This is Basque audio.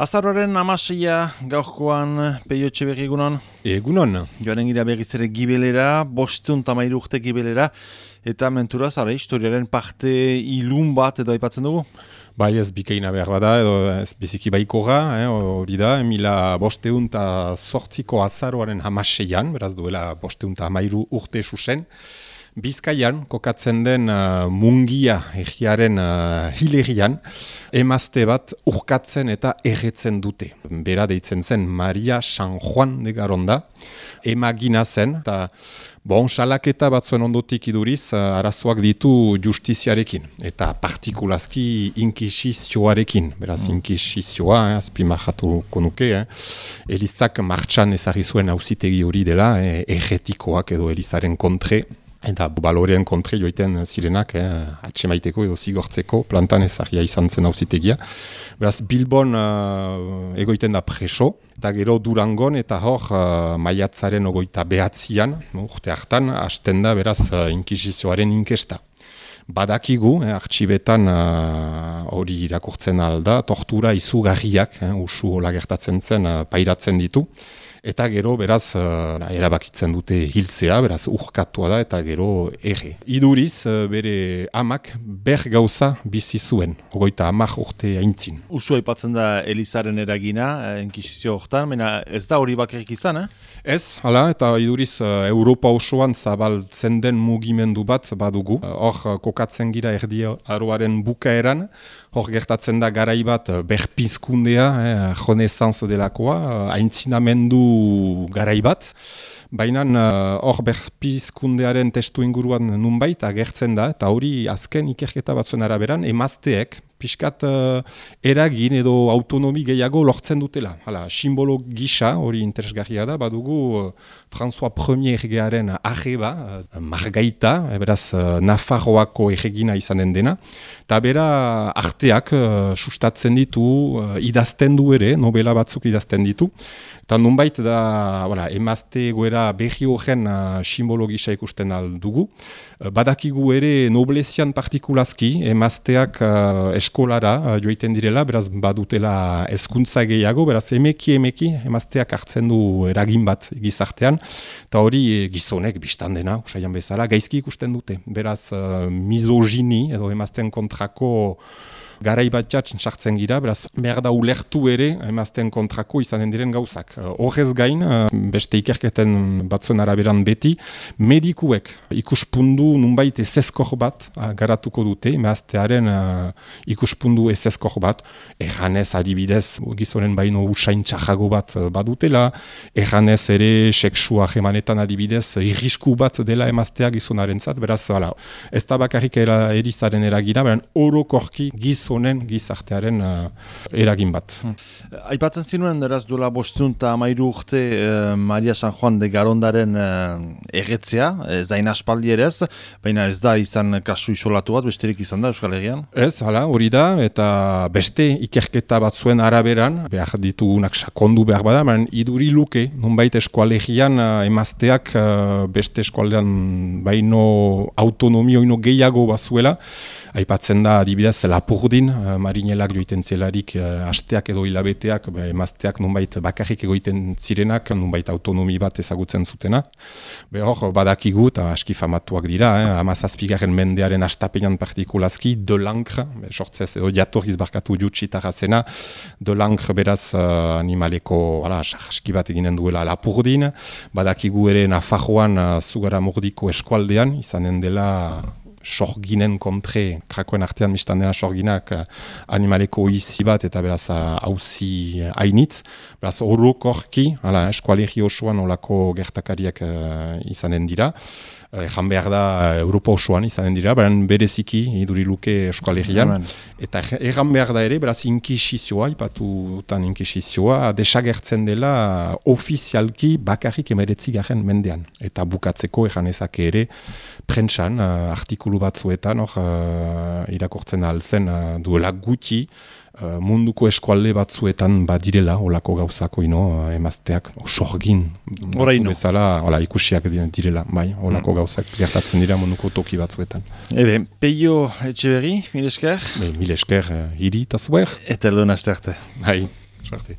Azaroaren amasia gaurkoan peio berri egunon. Egunon. Joaren gira berriz ere gibelera, bostun tamairu urte gibelera, eta mentura zara historiaren parte ilun bat edo aipatzen dugu? Bai ez bikaina behar bada, edo ez biziki baikora, eh, hori da, emila bosteun eta sortziko azaroaren hamaseian, beraz duela bosteun eta amairu urte susen, Bizkaian, kokatzen den uh, mungia egiaren uh, hilerian, emazte bat urkatzen eta erretzen dute. Bera deitzen zen Maria San Juan de Garonda, emagina zen, eta bon, salaketa batzuen ondotik iduriz, uh, arazoak ditu justiziarekin, eta partikulazki inkisizioarekin. Beraz, mm. inkisizioa, eh, azpimahatu konuke, eh, Elizak martxan ezagri zuen hauzitegi hori dela, eh, erretikoak edo Elizaren kontre, Eta baloreen kontre joiten zirenak, eh, maiteko edo zigortzeko, plantan ezagia izan zen hauzitegia. Beraz, Bilbon uh, egoiten da preso, eta gero durangon, eta hor uh, maiatzaren ogoita behatzian, urte hartan, hasten da beraz uh, inkisizioaren inkesta. Badakigu, eh, artxibetan hori irakurtzen alda, tortura izugarriak, eh, usu hola gertatzen zen, uh, pairatzen ditu. Eta gero, beraz, uh, erabakitzen dute hiltzea, beraz, urkatua da, eta gero, ege. Iduriz, uh, bere amak, ber gauza bizi zuen, ogoita amak urte haintzin. Usu aipatzen da Elizaren eragina, eh, enkisizio hortan, mena ez da hori bakarrik izan, eh? Ez, hala, eta iduriz, Europa osoan zabaltzen den mugimendu bat badugu. Hor, kokatzen gira erdi aroaren bukaeran, hor gertatzen da garai bat eh, berpizkundea, eh, jonezanz delakoa, eh, aintzinamendu garai bat. Baina eh, hor uh, berpizkundearen testu inguruan nunbait agertzen da, eta hori azken ikerketa batzuen araberan, emazteek, piskat uh, eragin edo autonomi gehiago lortzen dutela. Hala, simbolo gisa, hori interesgarria da, badugu uh, François Premier gearen arreba, uh, margaita, beraz uh, Nafarroako erregina izan den dena, eta bera arteak uh, sustatzen ditu, uh, idazten du ere, novela batzuk idazten ditu, eta nunbait da, voilà, emazte goera behi horren uh, simbolo gisa ikusten aldugu, uh, badakigu ere noblezian partikulazki, emazteak uh, eskolara uh, joiten direla, beraz badutela hezkuntza gehiago, beraz emeki emeki emazteak hartzen du eragin bat gizartean, eta hori gizonek biztan dena, usaian bezala, gaizki ikusten dute, beraz uh, mizogini edo emazten kontrako garai bat jatzen sartzen gira, beraz, behar da ulertu ere, emazten kontrako izanen diren gauzak. Eh, horrez gain, eh, beste ikerketen batzuen araberan beti, medikuek ikuspundu nunbait ezezkor bat eh, garatuko dute, emaztearen ikuspundu ezezkor bat, erranez adibidez, gizonen baino usain txajago bat badutela, erranez ere seksua jemanetan adibidez, irrisku bat dela emaztea gizonaren zat, beraz, ala, ez da bakarrik erizaren eragira, beran orokorki gizon honen gizartearen uh, eragin bat. Hmm. Aipatzen zinuen, deraz duela bostun eta amairu urte uh, Maria San Juan de Garondaren uh, erretzea, ez da inaspaldi ere ez, baina ez da izan kasu isolatu bat, besterik izan da Euskal Herrian? Ez, hala, hori da, eta beste ikerketa bat zuen araberan, behar ditugunak sakondu behar bada, baina iduri luke, nunbait eskualegian uh, emazteak uh, beste eskualean baino autonomioino gehiago bazuela, Aipatzen da, adibidez, lapurdin, uh, marinelak joiten zelarik uh, asteak edo hilabeteak, emazteak nunbait bakarrik egoiten zirenak, nunbait autonomi bat ezagutzen zutena. Be hor, badakigu, eta aski famatuak dira, eh, amazazpigaren mendearen astapenean partikulazki, de lankre, sortzez edo jatorriz barkatu jutsitarra zena, de lankre beraz uh, animaleko, ala, aski bat eginen duela lapurdin, badakigu ere Nafarroan uh, zugara mordiko eskualdean, izanen dela sorginen kontre, krakoen artean mistan dena sorginak uh, animaleko izi bat eta beraz hauzi uh, hainitz. Beraz horrokorki, eskualegi osoan olako gertakariak uh, izanen dira. Ejan behar da Europa osoan izanen dira, beran bereziki iduri luke eskualerian. Eta egan behar da ere, beraz inkisizioa, ipatu tan inkisizioa, desagertzen dela ofizialki bakarrik emeretzi garen mendean. Eta bukatzeko egan ezake ere, prentsan, artikulu batzuetan, uh, irakortzen alzen duela gutxi, uh, munduko eskualde batzuetan badirela olako gauzako ino uh, emazteak sorgin batzu bezala ola, ikusiak direla bai, olako mm. gauzak gertatzen dira munduko toki batzuetan Ebe, peio etxe berri, mil esker? Be, mil esker, uh, hiri eta zuer Eta edo nazte Bai Sarti.